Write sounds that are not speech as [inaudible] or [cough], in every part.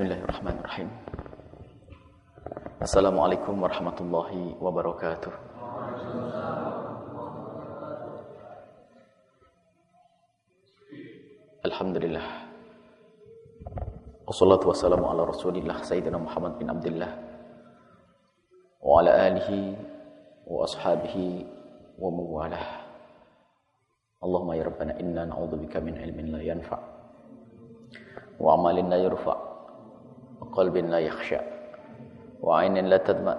Bismillahirrahmanirrahim. Assalamualaikum warahmatullahi wabarakatuh. Alhamdulillah. Wassalatu wassalamu ala Rasulillah Sayyidina Muhammad bin Abdullah wa ala alihi wa ashabihi wa mawalah. Allahumma ya Rabbana inna na'udzubika min ilmin la yanfa' wa amalin la yurfa' وقلب لا يخشع وعين لا تدمع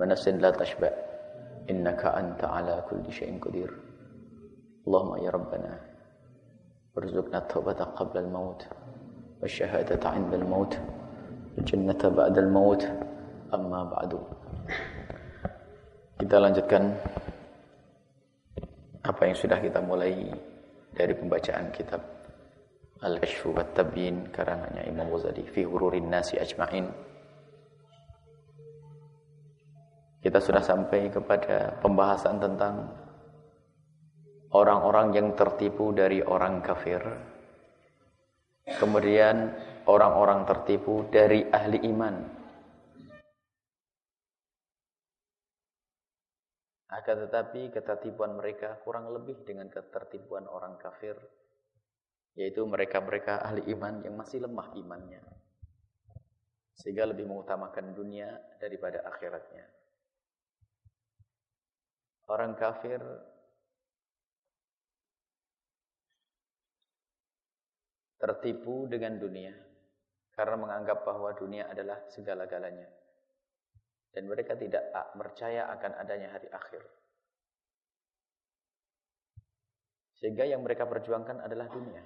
ونفس لا تشبع إنك أنت على كل شيء قدير. اللهم يا ربنا ارزقنا التوبة قبل الموت والشهادة عند الموت الجنة بعد الموت. أما بعد kita lanjutkan apa yang sudah kita mulai dari pembacaan kitab Al-Kashfu karangannya Imam Ghazali fi hururin nasi ajma'in kita sudah sampai kepada pembahasan tentang orang-orang yang tertipu dari orang kafir. Kemudian orang-orang tertipu dari ahli iman. Akan tetapi ketertipuan mereka kurang lebih dengan ketertipuan orang kafir. Yaitu mereka-mereka ahli iman yang masih lemah imannya. Sehingga lebih mengutamakan dunia daripada akhiratnya. Orang kafir tertipu dengan dunia karena menganggap bahwa dunia adalah segala-galanya dan mereka tidak percaya akan adanya hari akhir sehingga yang mereka perjuangkan adalah dunia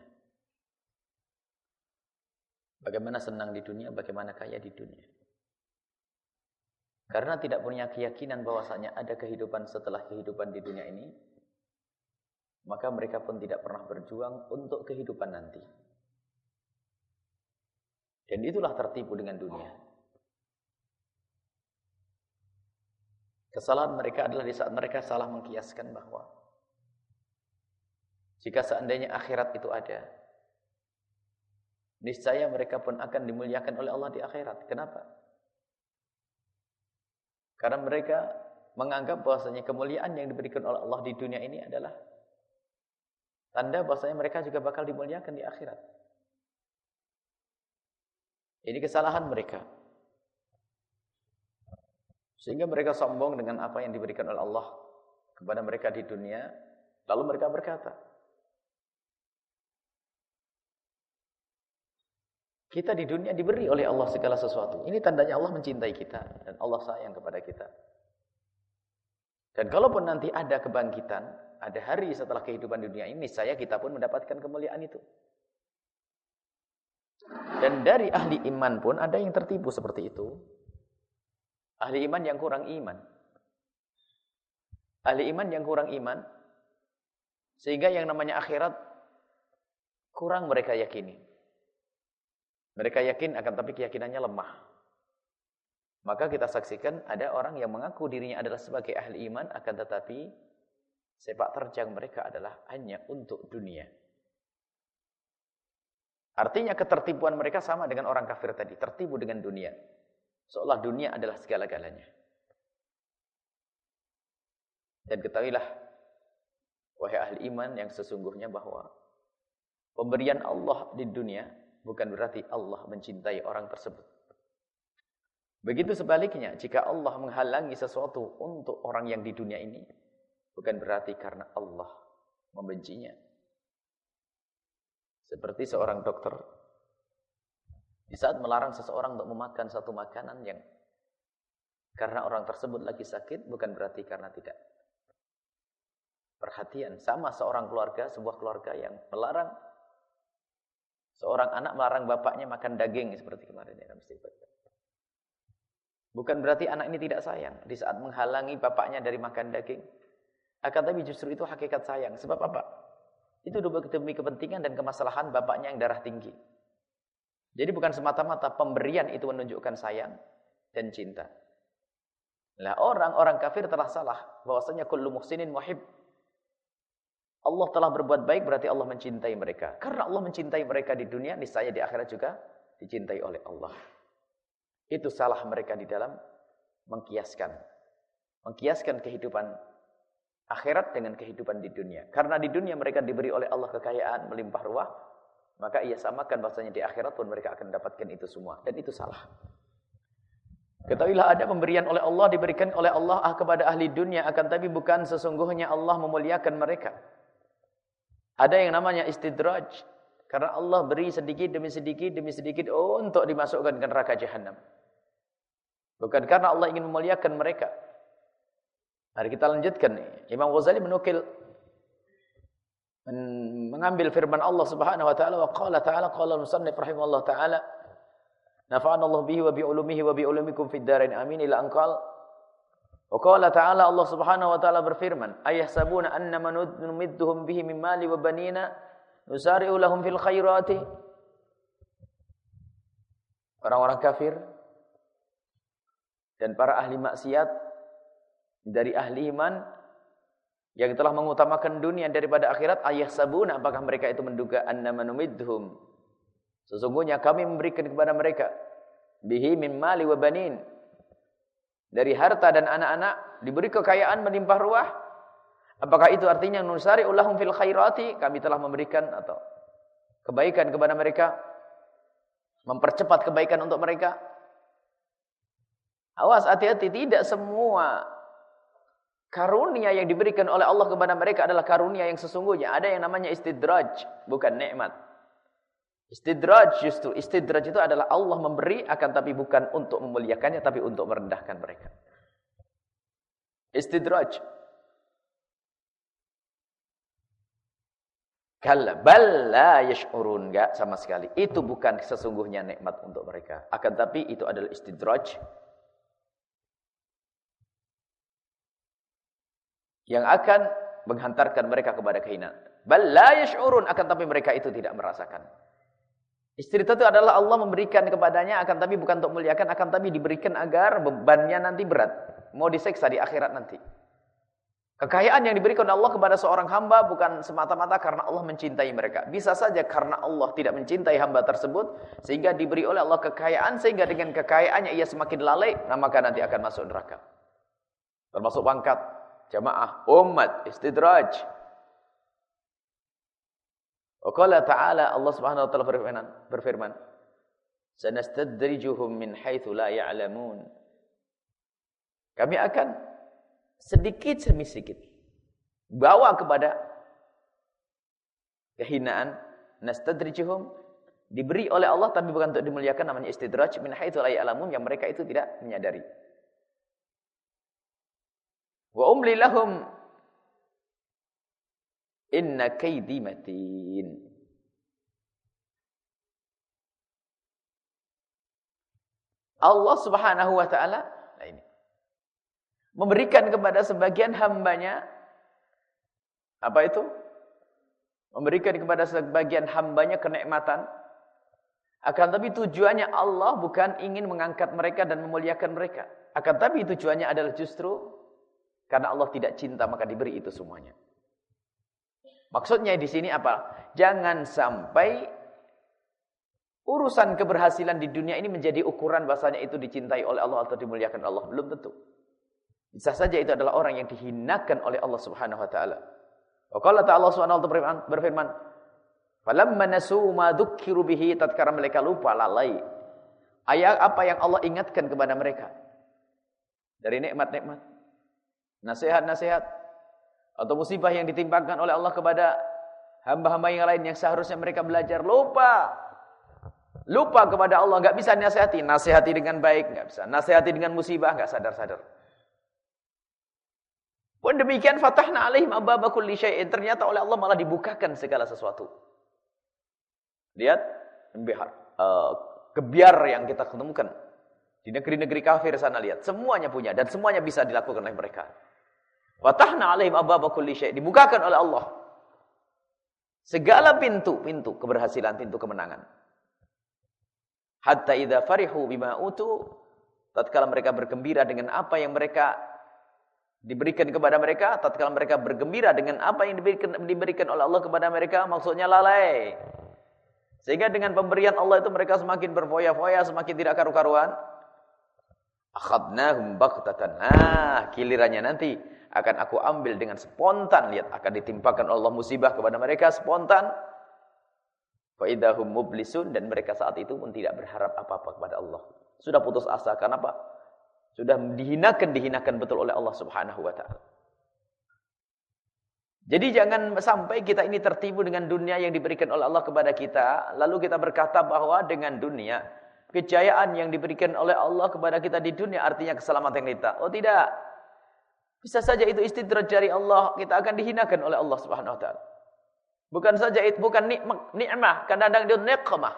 bagaimana senang di dunia bagaimana kaya di dunia karena tidak punya keyakinan bahwasanya ada kehidupan setelah kehidupan di dunia ini maka mereka pun tidak pernah berjuang untuk kehidupan nanti dan itulah tertipu dengan dunia. Kesalahan mereka adalah di saat mereka salah mengkiaskan bahwa jika seandainya akhirat itu ada, niscaya mereka pun akan dimuliakan oleh Allah di akhirat. Kenapa? Karena mereka menganggap bahwasanya kemuliaan yang diberikan oleh Allah di dunia ini adalah tanda bahwasanya mereka juga bakal dimuliakan di akhirat. Ini kesalahan mereka. Sehingga mereka sombong dengan apa yang diberikan oleh Allah kepada mereka di dunia. Lalu mereka berkata, Kita di dunia diberi oleh Allah segala sesuatu. Ini tandanya Allah mencintai kita dan Allah sayang kepada kita. Dan kalaupun nanti ada kebangkitan, ada hari setelah kehidupan dunia ini, saya kita pun mendapatkan kemuliaan itu. Dan dari ahli iman pun ada yang tertipu seperti itu. Ahli iman yang kurang iman. Ahli iman yang kurang iman. Sehingga yang namanya akhirat kurang mereka yakini. Mereka yakin akan tapi keyakinannya lemah. Maka kita saksikan ada orang yang mengaku dirinya adalah sebagai ahli iman akan tetapi sepak terjang mereka adalah hanya untuk dunia. Artinya ketertipuan mereka sama dengan orang kafir tadi, tertipu dengan dunia. Seolah dunia adalah segala-galanya. Dan ketahuilah, wahai ahli iman yang sesungguhnya bahwa pemberian Allah di dunia bukan berarti Allah mencintai orang tersebut. Begitu sebaliknya, jika Allah menghalangi sesuatu untuk orang yang di dunia ini, bukan berarti karena Allah membencinya. Seperti seorang dokter di saat melarang seseorang untuk memakan satu makanan yang karena orang tersebut lagi sakit bukan berarti karena tidak perhatian. Sama seorang keluarga, sebuah keluarga yang melarang seorang anak melarang bapaknya makan daging seperti kemarin ya Bukan berarti anak ini tidak sayang di saat menghalangi bapaknya dari makan daging. Akan tapi justru itu hakikat sayang. Sebab apa? Itu demi kepentingan dan kemaslahan bapaknya yang darah tinggi. Jadi bukan semata-mata pemberian itu menunjukkan sayang dan cinta. Nah, orang-orang kafir telah salah bahwasanya kullu muhsinin muhib. Allah telah berbuat baik berarti Allah mencintai mereka. Karena Allah mencintai mereka di dunia, niscaya di akhirat juga dicintai oleh Allah. Itu salah mereka di dalam mengkiaskan. Mengkiaskan kehidupan akhirat dengan kehidupan di dunia. Karena di dunia mereka diberi oleh Allah kekayaan melimpah ruah, maka ia samakan bahasanya di akhirat pun mereka akan mendapatkan itu semua. Dan itu salah. Ketahuilah ada pemberian oleh Allah, diberikan oleh Allah ah, kepada ahli dunia, akan tapi bukan sesungguhnya Allah memuliakan mereka. Ada yang namanya istidraj. Karena Allah beri sedikit demi sedikit demi sedikit untuk dimasukkan ke neraka jahanam. Bukan karena Allah ingin memuliakan mereka. Mari kita lanjutkan. Imam Ghazali menukil mengambil firman Allah Subhanahu wa taala wa qala ta'ala qala musannif rahimahullah taala nafa'ana Allah bihi wa bi ulumihi wa bi ulumikum fid dharain amin ila anqal wa qala ta'ala Allah Subhanahu wa taala berfirman ayahsabuna annama numidduhum bihi min mali wa banina nusari'u lahum fil khairati? Orang-orang kafir dan para ahli maksiat dari ahli iman yang telah mengutamakan dunia daripada akhirat ayah sabuna apakah mereka itu menduga annama numidhum sesungguhnya kami memberikan kepada mereka bihi min mali wa banin dari harta dan anak-anak diberi kekayaan melimpah ruah. Apakah itu artinya nusari ulahum fil khairati? Kami telah memberikan atau kebaikan kepada mereka. Mempercepat kebaikan untuk mereka. Awas hati-hati. Tidak semua Karunia yang diberikan oleh Allah kepada mereka adalah karunia yang sesungguhnya. Ada yang namanya istidraj, bukan nikmat. Istidraj justru, istidraj itu adalah Allah memberi akan tapi bukan untuk memuliakannya tapi untuk merendahkan mereka. Istidraj. Kalla bal la yash'urun enggak sama sekali. Itu bukan sesungguhnya nikmat untuk mereka. Akan tapi itu adalah istidraj yang akan menghantarkan mereka kepada kehinaan. Bal la yash'urun akan tapi mereka itu tidak merasakan. Istri itu adalah Allah memberikan kepadanya akan tapi bukan untuk muliakan akan tapi diberikan agar bebannya nanti berat, mau diseksa di akhirat nanti. Kekayaan yang diberikan Allah kepada seorang hamba bukan semata-mata karena Allah mencintai mereka. Bisa saja karena Allah tidak mencintai hamba tersebut sehingga diberi oleh Allah kekayaan sehingga dengan kekayaannya ia semakin lalai, nah maka nanti akan masuk neraka. Termasuk pangkat, jamaah umat istidraj wa ta'ala Allah Subhanahu wa taala berfirman berfirman sanastadrijuhum min haitsu la ya'lamun. Kami akan sedikit demi sedikit bawa kepada kehinaan. Nastadrijuhum diberi oleh Allah tapi bukan untuk dimuliakan namanya istidraj min haitsu la ya'lamun yang mereka itu tidak menyadari. Wa umli lahum inna kaidi matin. Allah Subhanahu wa taala nah ini memberikan kepada sebagian hambanya apa itu? Memberikan kepada sebagian hambanya kenikmatan akan tapi tujuannya Allah bukan ingin mengangkat mereka dan memuliakan mereka. Akan tapi tujuannya adalah justru karena Allah tidak cinta maka diberi itu semuanya. Maksudnya di sini apa? Jangan sampai urusan keberhasilan di dunia ini menjadi ukuran bahasanya itu dicintai oleh Allah atau dimuliakan Allah. Belum tentu. Bisa saja itu adalah orang yang dihinakan oleh Allah Subhanahu wa taala. Qala ta'ala subhanahu wa ta'ala berfirman, "Falamma nasu ma dzukiru bihi tatkala mereka lupa lalai ayat apa yang Allah ingatkan kepada mereka dari nikmat-nikmat nasihat-nasihat atau musibah yang ditimpakan oleh Allah kepada hamba-hamba yang lain yang seharusnya mereka belajar. Lupa. Lupa kepada Allah. Nggak bisa nasihati. Nasihati dengan baik. Nggak bisa. Nasihati dengan musibah. Nggak sadar-sadar. Pun demikian fatahna alaihim ababa kulli syai'in. Ternyata oleh Allah malah dibukakan segala sesuatu. Lihat uh, kebiar yang kita ketemukan. Di negeri-negeri kafir sana lihat. Semuanya punya dan semuanya bisa dilakukan oleh mereka Watahna alaihim ababa kulli syai' dibukakan oleh Allah. Segala pintu-pintu keberhasilan, pintu kemenangan. Hatta idza farihu bima utu tatkala mereka bergembira dengan apa yang mereka diberikan kepada mereka, tatkala mereka bergembira dengan apa yang diberikan, diberikan oleh Allah kepada mereka, maksudnya lalai. Sehingga dengan pemberian Allah itu mereka semakin berfoya-foya, semakin tidak karu-karuan. Akhadnahum baghtatan. Nah, gilirannya nanti akan aku ambil dengan spontan. Lihat, akan ditimpakan Allah musibah kepada mereka spontan. Faidahum mublisun dan mereka saat itu pun tidak berharap apa-apa kepada Allah. Sudah putus asa. Kenapa? Sudah dihinakan, dihinakan betul oleh Allah Subhanahu wa taala. Jadi jangan sampai kita ini tertipu dengan dunia yang diberikan oleh Allah kepada kita. Lalu kita berkata bahwa dengan dunia, kejayaan yang diberikan oleh Allah kepada kita di dunia artinya keselamatan kita. Oh tidak. Bisa saja itu istidraj dari Allah, kita akan dihinakan oleh Allah Subhanahu wa taala. Bukan saja itu bukan nikmat, nikmah, kadang-kadang itu nikmah.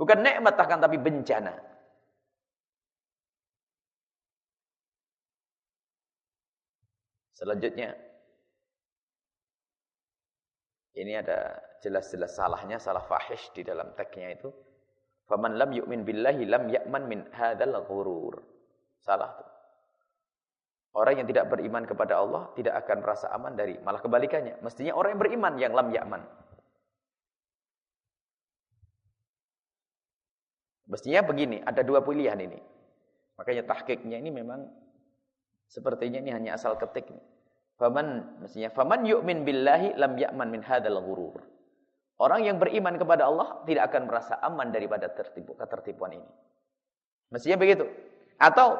Bukan nikmat akan tapi bencana. Selanjutnya ini ada jelas-jelas salahnya, salah fahish di dalam teksnya itu. Faman lam yu'min billahi lam ya'man min hadzal ghurur. Salah tuh. Orang yang tidak beriman kepada Allah tidak akan merasa aman dari malah kebalikannya. Mestinya orang yang beriman yang lam ya'man. Mestinya begini, ada dua pilihan ini. Makanya tahkiknya ini memang sepertinya ini hanya asal ketik. Faman mestinya faman yu'min billahi lam ya'man min hadzal ghurur. Orang yang beriman kepada Allah tidak akan merasa aman daripada tertipu ketertipuan ini. Mestinya begitu. Atau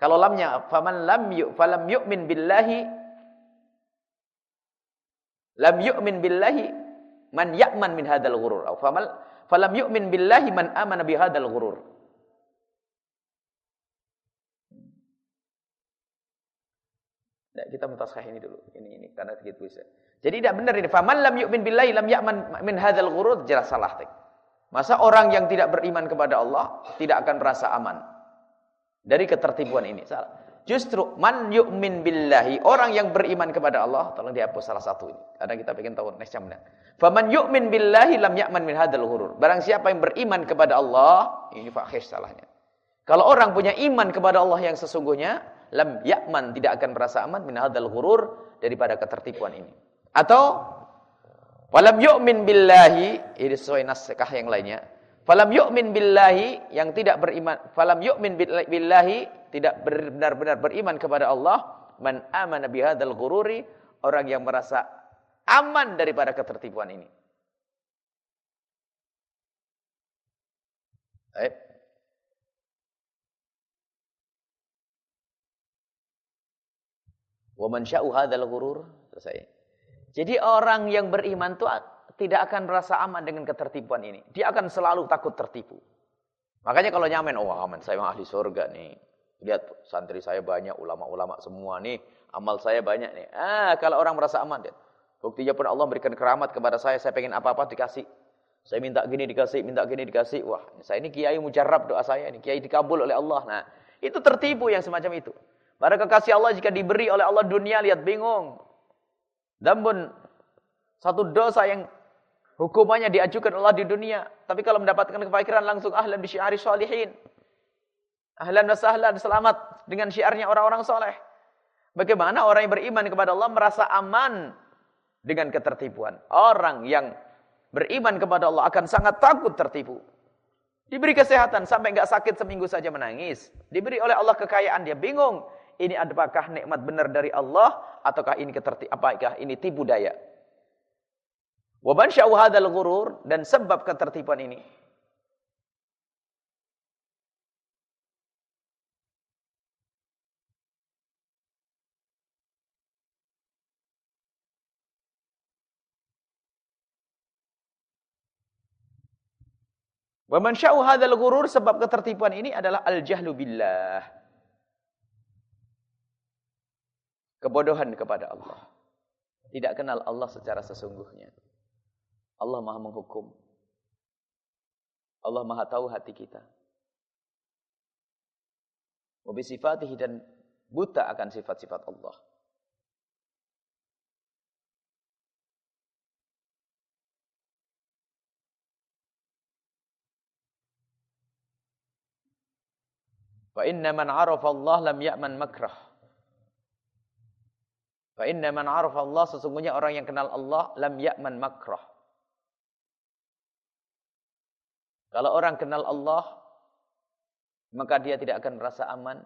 kalau lamnya faman lam yu falam yu'min billahi lam yu'min billahi man ya'man min hadzal ghurur. Atau famal falam yu'min billahi man amana bi hadzal ghurur. Kita mutaskah ini dulu. Ini ini karena begitu bisa. Jadi tidak benar ini. Faman lam yu'min billahi lam ya'man min hadzal ghurur jelas salah. Masa orang yang tidak beriman kepada Allah tidak akan merasa aman dari ketertipuan ini? Salah. Justru man yu'min billahi, orang yang beriman kepada Allah, tolong dihapus salah satu ini. Karena kita pengen tahu next jam Faman yu'min billahi lam ya'man min hadzal ghurur. Barang siapa yang beriman kepada Allah, ini fahish salahnya. Kalau orang punya iman kepada Allah yang sesungguhnya, lam yakman tidak akan merasa aman min hadzal ghurur daripada ketertipuan ini. Atau falam yu'min billahi ini sesuai naskah yang lainnya. Falam yu'min billahi yang tidak beriman falam yu'min billahi tidak benar-benar beriman kepada Allah man amana bihadzal ghururi orang yang merasa aman daripada ketertipuan ini. Baik. Wa man sya'u hadzal ghurur. Selesai. Jadi orang yang beriman itu tidak akan merasa aman dengan ketertipuan ini. Dia akan selalu takut tertipu. Makanya kalau nyamen, oh aman, saya ahli surga nih. Lihat santri saya banyak, ulama-ulama semua nih. Amal saya banyak nih. Ah, kalau orang merasa aman, dia. Buktinya pun Allah berikan keramat kepada saya. Saya pengen apa-apa dikasih. Saya minta gini dikasih, minta gini dikasih. Wah, saya ini kiai mujarab doa saya ini. Kiai dikabul oleh Allah. Nah, itu tertipu yang semacam itu. Para kekasih Allah jika diberi oleh Allah dunia lihat bingung. Namun satu dosa yang hukumannya diajukan Allah di dunia, tapi kalau mendapatkan kefakiran langsung ahlan syiari salihin. Ahlan wa sahlan selamat dengan syiarnya orang-orang soleh. Bagaimana orang yang beriman kepada Allah merasa aman dengan ketertipuan. Orang yang beriman kepada Allah akan sangat takut tertipu. Diberi kesehatan sampai enggak sakit seminggu saja menangis. Diberi oleh Allah kekayaan dia bingung ini apakah nikmat benar dari Allah ataukah ini ketertib apakah ini tipu daya? Wa man hadzal ghurur dan sebab ketertiban ini Wa man hadzal ghurur sebab ketertiban ini adalah al-jahlu billah. Kebodohan kepada Allah. Tidak kenal Allah secara sesungguhnya. Allah maha menghukum. Allah maha tahu hati kita. Wabisifatihi dan buta akan sifat-sifat Allah. Wa inna man arafa Allah lam ya'man makrah. Fa inna man arafa Allah sesungguhnya orang yang kenal Allah lam ya'man makrah. Kalau orang kenal Allah, maka dia tidak akan merasa aman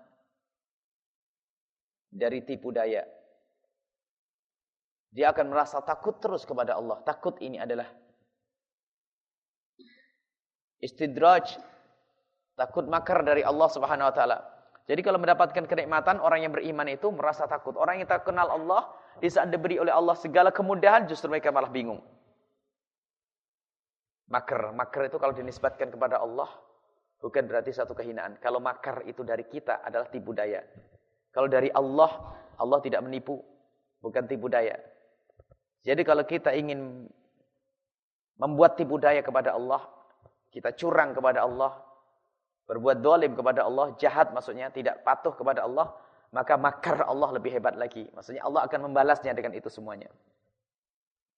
dari tipu daya. Dia akan merasa takut terus kepada Allah. Takut ini adalah istidraj, takut makar dari Allah Subhanahu wa taala. Jadi kalau mendapatkan kenikmatan, orang yang beriman itu merasa takut. Orang yang tak kenal Allah, di saat diberi oleh Allah segala kemudahan, justru mereka malah bingung. Makar, makar itu kalau dinisbatkan kepada Allah, bukan berarti satu kehinaan. Kalau makar itu dari kita adalah tipu daya. Kalau dari Allah, Allah tidak menipu, bukan tipu daya. Jadi kalau kita ingin membuat tipu daya kepada Allah, kita curang kepada Allah, berbuat dolim kepada Allah, jahat maksudnya, tidak patuh kepada Allah, maka makar Allah lebih hebat lagi. Maksudnya Allah akan membalasnya dengan itu semuanya.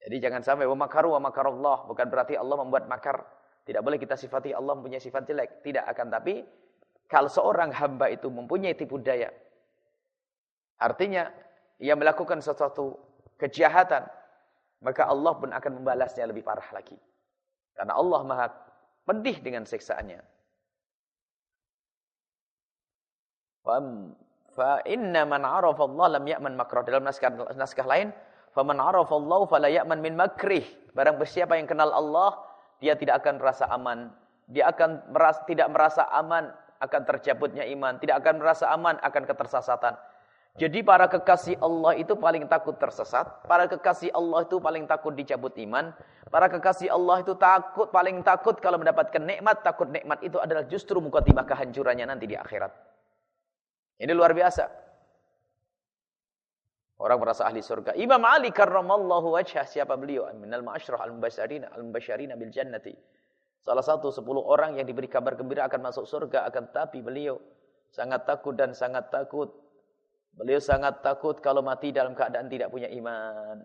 Jadi jangan sampai wa makaru wa Allah, bukan berarti Allah membuat makar. Tidak boleh kita sifati Allah mempunyai sifat jelek, tidak akan tapi kalau seorang hamba itu mempunyai tipu daya, artinya ia melakukan sesuatu kejahatan, maka Allah pun akan membalasnya lebih parah lagi. Karena Allah Maha pedih dengan siksaannya. Fa inna man arafa Allah lam ya'man makrah. Dalam naskah, naskah lain, fa man arafa Allah fala ya'man min makrih. Barang siapa yang kenal Allah, dia tidak akan merasa aman. Dia akan merasa, tidak merasa aman akan tercabutnya iman, tidak akan merasa aman akan ketersesatan. Jadi para kekasih Allah itu paling takut tersesat, para kekasih Allah itu paling takut dicabut iman, para kekasih Allah itu takut paling takut kalau mendapatkan nikmat, takut nikmat itu adalah justru mukaddimah kehancurannya nanti di akhirat. Ini luar biasa. Orang merasa ahli surga. Imam Ali karramallahu wajhah. Siapa beliau? Minal ma'asyrah al-mubashirina al-mubashirina bil jannati. Salah satu sepuluh orang yang diberi kabar gembira akan masuk surga. Akan tapi beliau sangat takut dan sangat takut. Beliau sangat takut kalau mati dalam keadaan tidak punya iman.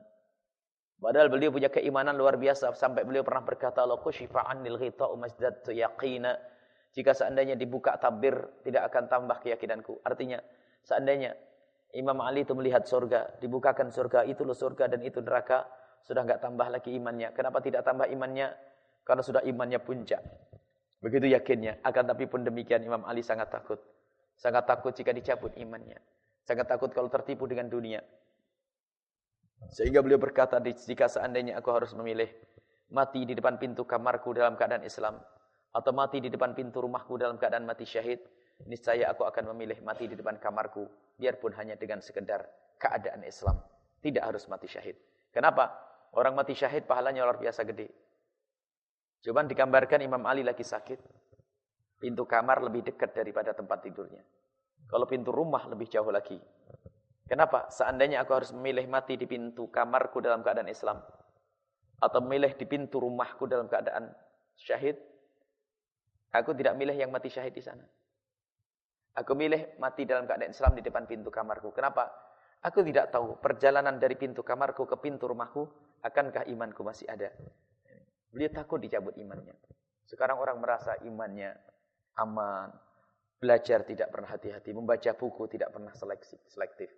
Padahal beliau punya keimanan luar biasa. Sampai beliau pernah berkata, Laku syifa'anil ghita'u masdad yaqina. Jika seandainya dibuka tabir, tidak akan tambah keyakinanku. Artinya, seandainya Imam Ali itu melihat surga, dibukakan surga, itu loh surga dan itu neraka, sudah enggak tambah lagi imannya. Kenapa tidak tambah imannya? Karena sudah imannya puncak. Begitu yakinnya. Akan tapi pun demikian Imam Ali sangat takut. Sangat takut jika dicabut imannya. Sangat takut kalau tertipu dengan dunia. Sehingga beliau berkata, jika seandainya aku harus memilih mati di depan pintu kamarku dalam keadaan Islam, atau mati di depan pintu rumahku dalam keadaan mati syahid, niscaya aku akan memilih mati di depan kamarku, biarpun hanya dengan sekedar keadaan Islam. Tidak harus mati syahid. Kenapa? Orang mati syahid pahalanya luar biasa gede. Cuman digambarkan Imam Ali lagi sakit. Pintu kamar lebih dekat daripada tempat tidurnya. Kalau pintu rumah lebih jauh lagi. Kenapa? Seandainya aku harus memilih mati di pintu kamarku dalam keadaan Islam. Atau memilih di pintu rumahku dalam keadaan syahid. Aku tidak milih yang mati syahid di sana. Aku milih mati dalam keadaan Islam di depan pintu kamarku. Kenapa? Aku tidak tahu perjalanan dari pintu kamarku ke pintu rumahku, akankah imanku masih ada. Beliau takut dicabut imannya. Sekarang orang merasa imannya aman. Belajar tidak pernah hati-hati. Membaca buku tidak pernah seleksi, selektif.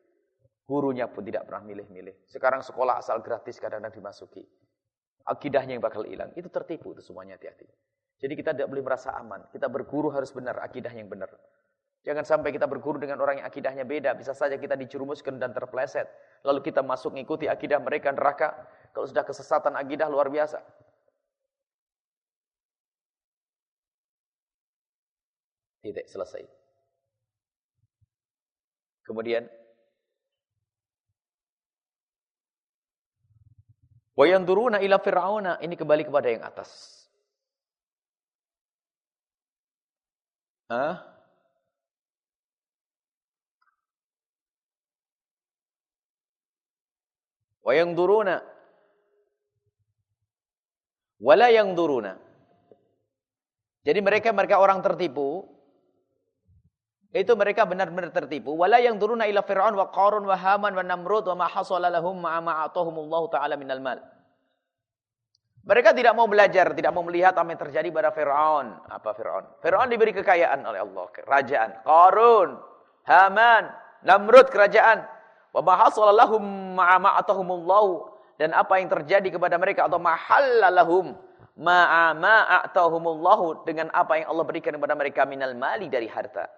Gurunya pun tidak pernah milih-milih. Sekarang sekolah asal gratis kadang-kadang dimasuki. Akidahnya yang bakal hilang. Itu tertipu itu semuanya hati-hati. Jadi kita tidak boleh merasa aman. Kita berguru harus benar, akidah yang benar. Jangan sampai kita berguru dengan orang yang akidahnya beda. Bisa saja kita dicerumuskan dan terpleset. Lalu kita masuk mengikuti akidah mereka neraka. Kalau sudah kesesatan akidah luar biasa. Tidak selesai. Kemudian Wayanduruna ila fir'auna ini kembali kepada yang atas. Hah? Yang duruna. Wala yang duruna. Jadi mereka mereka orang tertipu. Itu mereka benar-benar tertipu. Wala yang duruna ila Fir'aun wa Qarun wa Haman wa Namrud wa ma hasala lahum ma'a ma'atahumullahu ta'ala minal mal. Mereka tidak mau belajar, tidak mau melihat apa yang terjadi pada Fir'aun. Apa Fir'aun? Fir'aun diberi kekayaan oleh Allah. Kerajaan. Qarun. Haman. Namrud kerajaan. Wa mahasalalahum ma'ama'atahumullahu. Dan apa yang terjadi kepada mereka. Atau mahallalahum. ma'a ma'atahumullahu dengan apa yang Allah berikan kepada mereka minal mali dari harta.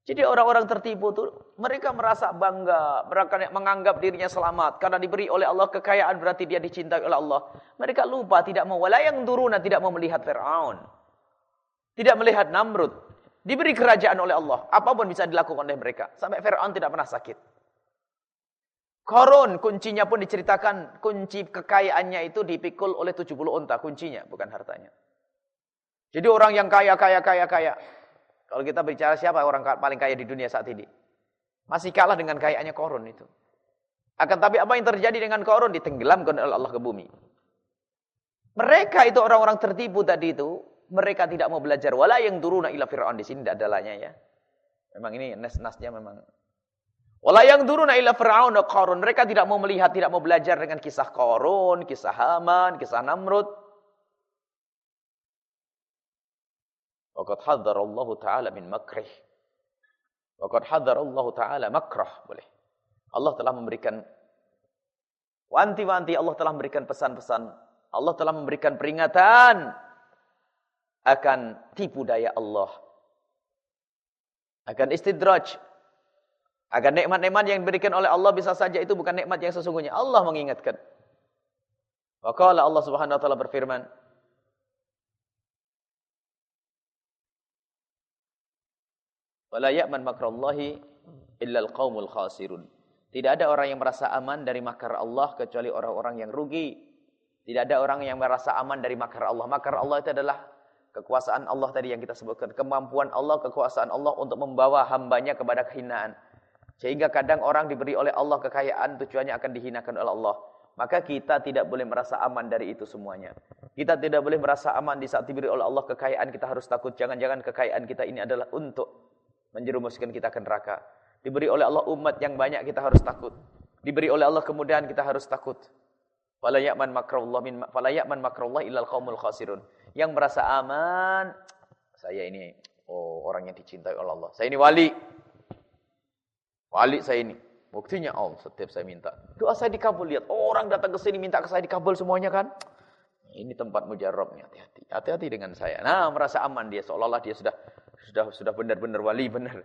Jadi orang-orang tertipu itu mereka merasa bangga, mereka menganggap dirinya selamat karena diberi oleh Allah kekayaan berarti dia dicintai oleh Allah. Mereka lupa tidak mau walayang turuna tidak mau melihat Firaun. Tidak melihat Namrud. Diberi kerajaan oleh Allah, apa pun bisa dilakukan oleh mereka sampai Firaun tidak pernah sakit. Korun kuncinya pun diceritakan kunci kekayaannya itu dipikul oleh 70 unta kuncinya bukan hartanya. Jadi orang yang kaya kaya kaya kaya. Kalau kita bicara siapa orang paling kaya di dunia saat ini? Masih kalah dengan kayaannya korun itu. Akan tapi apa yang terjadi dengan korun ditenggelamkan oleh Allah ke bumi. Mereka itu orang-orang tertipu tadi itu, mereka tidak mau belajar wala yang turuna ila fir'aun di sini tidak ada ya. Memang ini nas-nasnya memang Wala yang turuna ila Fir'aun Qarun. Mereka tidak mau melihat, tidak mau belajar dengan kisah Qarun, kisah Haman, kisah Namrud. Waqad Allah ta'ala min makrih. Waqad Allah ta'ala makrah. Boleh. Allah telah memberikan wanti-wanti, Allah telah memberikan pesan-pesan. Allah telah memberikan peringatan akan tipu daya Allah. Akan istidraj Agar nikmat-nikmat yang diberikan oleh Allah bisa saja itu bukan nikmat yang sesungguhnya. Allah mengingatkan. Wa Allah Subhanahu wa taala berfirman, "Wala ya'man makrallahi illa al-qaumul khasirun." Tidak ada orang yang merasa aman dari makar Allah kecuali orang-orang yang rugi. Tidak ada orang yang merasa aman dari makar Allah. Makar Allah itu adalah kekuasaan Allah tadi yang kita sebutkan. Kemampuan Allah, kekuasaan Allah untuk membawa hambanya kepada kehinaan. Sehingga kadang orang diberi oleh Allah kekayaan tujuannya akan dihinakan oleh Allah. Maka kita tidak boleh merasa aman dari itu semuanya. Kita tidak boleh merasa aman di saat diberi oleh Allah kekayaan kita harus takut. Jangan-jangan kekayaan kita ini adalah untuk menjerumuskan kita ke neraka. Diberi oleh Allah umat yang banyak kita harus takut. Diberi oleh Allah kemudahan kita harus takut. Fala ya'man makrullah min fala ya'man makrullah illal qaumul khasirun. Yang merasa aman, saya ini oh orang yang dicintai oleh Allah. Saya ini wali. Wali saya ini. Buktinya Allah setiap saya minta. Doa saya dikabul. Lihat orang datang ke sini minta ke saya dikabul semuanya kan. Ini tempat mujarabnya. Hati-hati. Hati-hati dengan saya. Nah merasa aman dia. Seolah-olah dia sudah sudah sudah benar-benar wali [laughs] benar.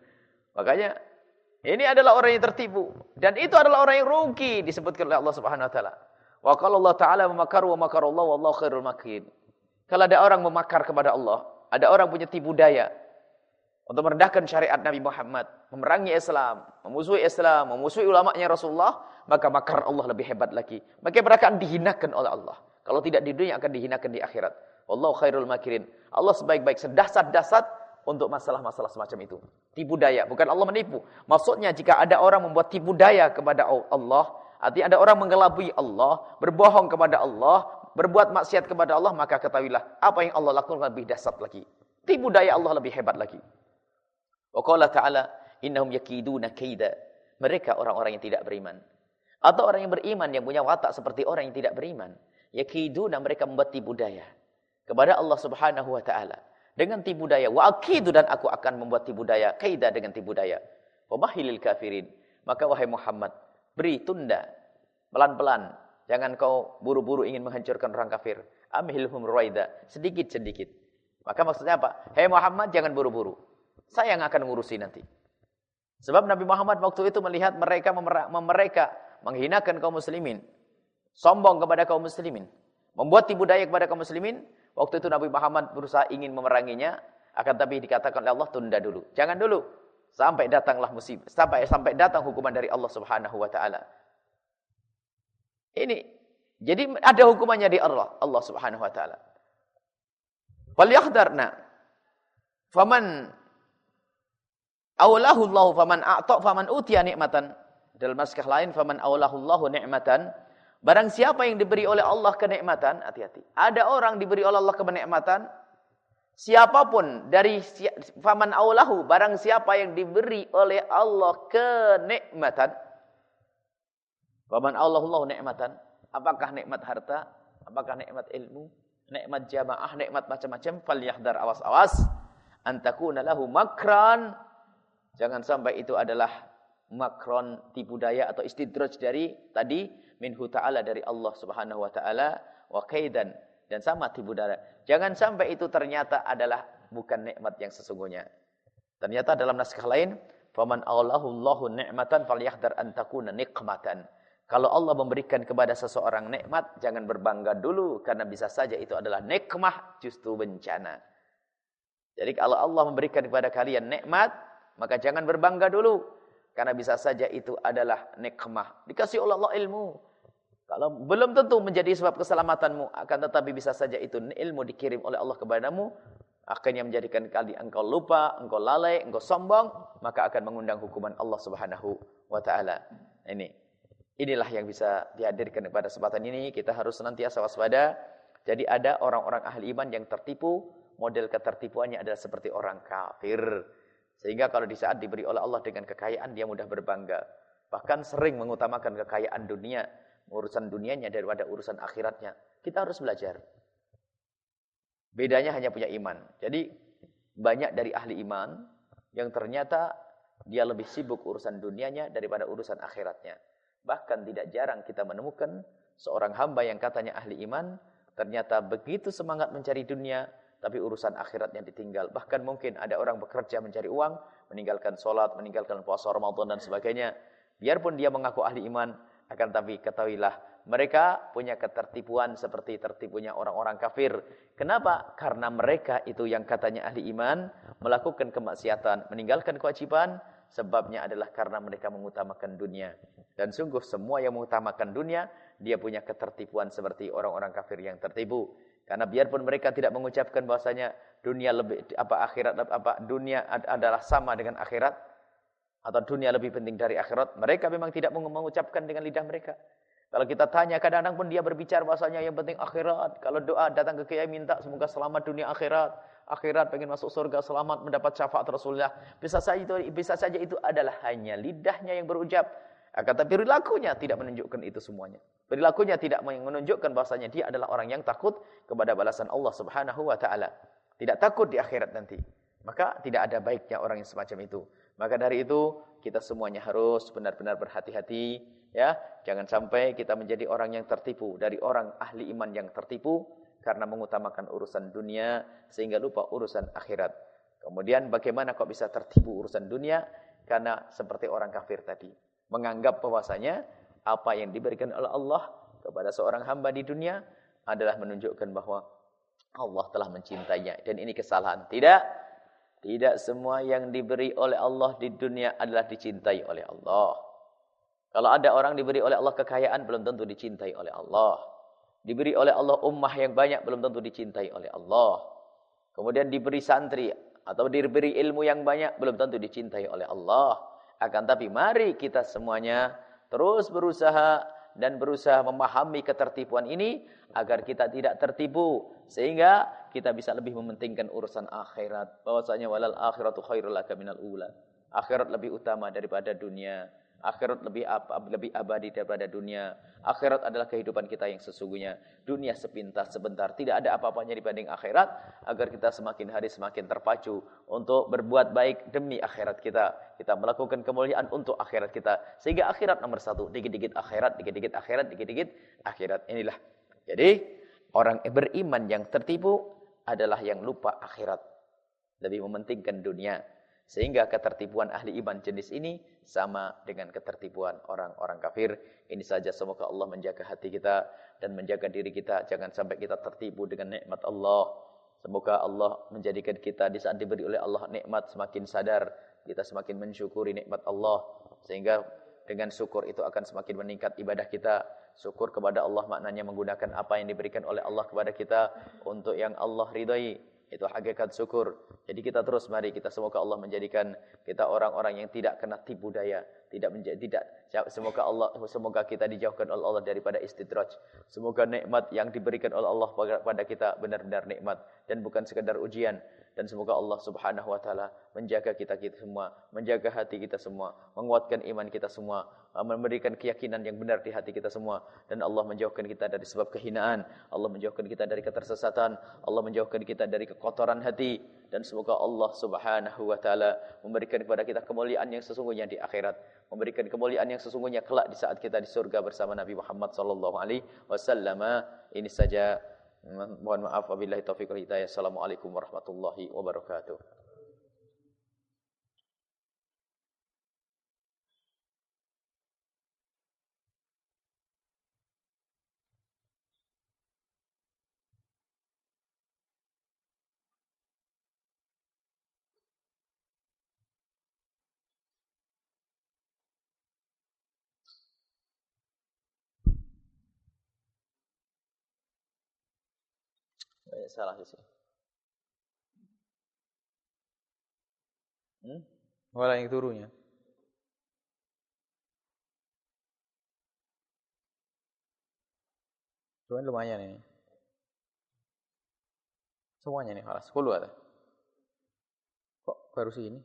Makanya ini adalah orang yang tertipu. Dan itu adalah orang yang rugi. Disebutkan oleh Allah subhanahu wa ta'ala. Wa kalau Allah ta'ala memakaru wa makarullah wallahu khairul makin. Kalau ada orang memakar kepada Allah. Ada orang punya tipu daya untuk merendahkan syariat Nabi Muhammad, memerangi Islam, memusuhi Islam, memusuhi ulamanya Rasulullah, maka makar Allah lebih hebat lagi. Maka mereka akan dihinakan oleh Allah. Kalau tidak di dunia akan dihinakan di akhirat. Allah khairul makirin. Allah sebaik-baik sedasat-dasat untuk masalah-masalah semacam itu. Tipu daya, bukan Allah menipu. Maksudnya jika ada orang membuat tipu daya kepada Allah, artinya ada orang mengelabui Allah, berbohong kepada Allah, berbuat maksiat kepada Allah, maka ketahuilah apa yang Allah lakukan lebih dasar lagi. Tipu daya Allah lebih hebat lagi. Wa qala ta'ala innahum yakiduna kaida. Mereka orang-orang yang tidak beriman. Atau orang yang beriman yang punya watak seperti orang yang tidak beriman. Yakiduna mereka membuat tipu daya kepada Allah Subhanahu wa taala dengan tipu daya. Wa akidu dan aku akan membuat tipu daya, kaida dengan tipu daya. Pemahilil kafirin. Maka wahai Muhammad, beri tunda pelan-pelan. Jangan kau buru-buru ingin menghancurkan orang kafir. Amhilhum ruwaida, sedikit-sedikit. Maka maksudnya apa? Hei Muhammad, jangan buru-buru. Saya yang akan ngurusi nanti. Sebab Nabi Muhammad waktu itu melihat mereka mereka menghinakan kaum muslimin. Sombong kepada kaum muslimin. Membuat tipu daya kepada kaum muslimin. Waktu itu Nabi Muhammad berusaha ingin memeranginya. Akan tapi dikatakan oleh Allah tunda dulu. Jangan dulu. Sampai datanglah musibah. Sampai sampai datang hukuman dari Allah subhanahu wa ta'ala. Ini. Jadi ada hukumannya di Allah. Allah subhanahu wa ta'ala. Faman Aulahu Allah faman a'ta faman utiya nikmatan. Dalam naskah lain faman aulahu Allah nikmatan. Barang siapa yang diberi oleh Allah kenikmatan, hati-hati. Ada orang diberi oleh Allah kenikmatan, siapa pun dari faman aulahu, barang siapa yang diberi oleh Allah kenikmatan. Faman aulahu Allah nikmatan. Apakah nikmat harta? Apakah nikmat ilmu? Nikmat jamaah, nikmat macam-macam. Fal yahdar awas-awas. Antakuna lahu makran Jangan sampai itu adalah makron tipu daya atau istidraj dari tadi minhu ta'ala dari Allah Subhanahu wa taala wa kaidan Dan sama tipu daya. Jangan sampai itu ternyata adalah bukan nikmat yang sesungguhnya. Ternyata dalam naskah lain, "Faman Allahu ni'matan falyahdar an takuna niqmatan." Kalau Allah memberikan kepada seseorang nikmat, jangan berbangga dulu karena bisa saja itu adalah nikmah justru bencana. Jadi kalau Allah memberikan kepada kalian nikmat, maka jangan berbangga dulu karena bisa saja itu adalah nikmah. Dikasih oleh Allah ilmu. Kalau belum tentu menjadi sebab keselamatanmu, akan tetapi bisa saja itu ilmu dikirim oleh Allah kepadamu, akhirnya menjadikan kali engkau lupa, engkau lalai, engkau sombong, maka akan mengundang hukuman Allah Subhanahu wa taala. Ini Inilah yang bisa dihadirkan pada kesempatan ini. Kita harus senantiasa waspada. Jadi ada orang-orang ahli iman yang tertipu. Model ketertipuannya adalah seperti orang kafir. Sehingga kalau di saat diberi oleh Allah dengan kekayaan, dia mudah berbangga. Bahkan sering mengutamakan kekayaan dunia. Urusan dunianya daripada urusan akhiratnya. Kita harus belajar. Bedanya hanya punya iman. Jadi banyak dari ahli iman yang ternyata dia lebih sibuk urusan dunianya daripada urusan akhiratnya. Bahkan tidak jarang kita menemukan seorang hamba yang katanya ahli iman, ternyata begitu semangat mencari dunia, tapi urusan akhiratnya ditinggal. Bahkan mungkin ada orang bekerja mencari uang, meninggalkan sholat, meninggalkan puasa Ramadan dan sebagainya. Biarpun dia mengaku ahli iman, akan tapi ketahuilah, mereka punya ketertipuan seperti tertipunya orang-orang kafir. Kenapa? Karena mereka itu yang katanya ahli iman, melakukan kemaksiatan, meninggalkan kewajiban, sebabnya adalah karena mereka mengutamakan dunia. Dan sungguh semua yang mengutamakan dunia, dia punya ketertipuan seperti orang-orang kafir yang tertipu. Karena biarpun mereka tidak mengucapkan bahwasanya dunia lebih apa akhirat apa dunia adalah sama dengan akhirat atau dunia lebih penting dari akhirat, mereka memang tidak mengucapkan dengan lidah mereka. Kalau kita tanya kadang-kadang pun dia berbicara bahasanya yang penting akhirat. Kalau doa datang ke kiai minta semoga selamat dunia akhirat. Akhirat pengen masuk surga selamat mendapat syafaat Rasulullah. Bisa saja itu bisa saja itu adalah hanya lidahnya yang berucap. Akan tapi perilakunya tidak menunjukkan itu semuanya. Perilakunya tidak menunjukkan bahasanya dia adalah orang yang takut kepada balasan Allah Subhanahu wa taala. Tidak takut di akhirat nanti. Maka tidak ada baiknya orang yang semacam itu. Maka dari itu kita semuanya harus benar-benar berhati-hati ya. Jangan sampai kita menjadi orang yang tertipu dari orang ahli iman yang tertipu karena mengutamakan urusan dunia sehingga lupa urusan akhirat. Kemudian bagaimana kok bisa tertipu urusan dunia? Karena seperti orang kafir tadi menganggap bahwasanya apa yang diberikan oleh Allah kepada seorang hamba di dunia adalah menunjukkan bahwa Allah telah mencintainya dan ini kesalahan. Tidak. Tidak semua yang diberi oleh Allah di dunia adalah dicintai oleh Allah. Kalau ada orang diberi oleh Allah kekayaan belum tentu dicintai oleh Allah. Diberi oleh Allah ummah yang banyak belum tentu dicintai oleh Allah. Kemudian diberi santri atau diberi ilmu yang banyak belum tentu dicintai oleh Allah. Akan tapi mari kita semuanya terus berusaha dan berusaha memahami ketertipuan ini agar kita tidak tertipu sehingga kita bisa lebih mementingkan urusan akhirat. Bahwasanya walal akhiratu khairul laka minal ula. Akhirat lebih utama daripada dunia Akhirat lebih ab, lebih abadi daripada dunia. Akhirat adalah kehidupan kita yang sesungguhnya. Dunia sepintas sebentar, tidak ada apa-apanya dibanding akhirat agar kita semakin hari semakin terpacu untuk berbuat baik demi akhirat kita. Kita melakukan kemuliaan untuk akhirat kita. Sehingga akhirat nomor satu, dikit-dikit akhirat, dikit-dikit akhirat, dikit-dikit akhirat. Inilah. Jadi orang beriman yang tertipu adalah yang lupa akhirat. Lebih mementingkan dunia. Sehingga ketertipuan ahli iman jenis ini sama dengan ketertipuan orang-orang kafir. Ini saja semoga Allah menjaga hati kita dan menjaga diri kita. Jangan sampai kita tertipu dengan nikmat Allah. Semoga Allah menjadikan kita di saat diberi oleh Allah nikmat semakin sadar. Kita semakin mensyukuri nikmat Allah. Sehingga dengan syukur itu akan semakin meningkat ibadah kita. Syukur kepada Allah maknanya menggunakan apa yang diberikan oleh Allah kepada kita untuk yang Allah ridhai itu hakikat syukur. Jadi kita terus mari kita semoga Allah menjadikan kita orang-orang yang tidak kena tipu daya, tidak menjadi tidak semoga Allah semoga kita dijauhkan oleh Allah daripada istidraj. Semoga nikmat yang diberikan oleh Allah pada kita benar-benar nikmat dan bukan sekadar ujian dan semoga Allah Subhanahu wa taala menjaga kita kita semua, menjaga hati kita semua, menguatkan iman kita semua, uh, memberikan keyakinan yang benar di hati kita semua. Dan Allah menjauhkan kita dari sebab kehinaan, Allah menjauhkan kita dari ketersesatan, Allah menjauhkan kita dari kekotoran hati. Dan semoga Allah Subhanahu wa taala memberikan kepada kita kemuliaan yang sesungguhnya di akhirat, memberikan kemuliaan yang sesungguhnya kelak di saat kita di surga bersama Nabi Muhammad sallallahu alaihi wasallam. Ini saja Mohon maaf wabillahi taufiq wal hidayah. Assalamualaikum warahmatullahi wabarakatuh. Banyak salah di sini. Hmm? Wala yang turunnya. Cuman lumayan ini. Semuanya nih halas. 10 ada. Kok baru sini?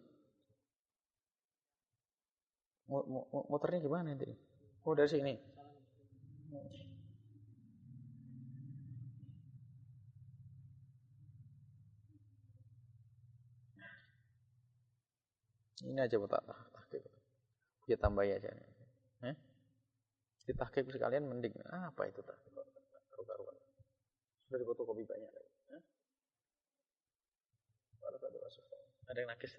Muternya gimana nanti? Oh dari sini. Ini aja tak tahqiq. Kita ya, tambah aja. Eh? Kita tahqiq sekalian mending. Apa itu tahqiq? Karuan. Sudah kopi banyak lagi. Eh? Ada yang nakis.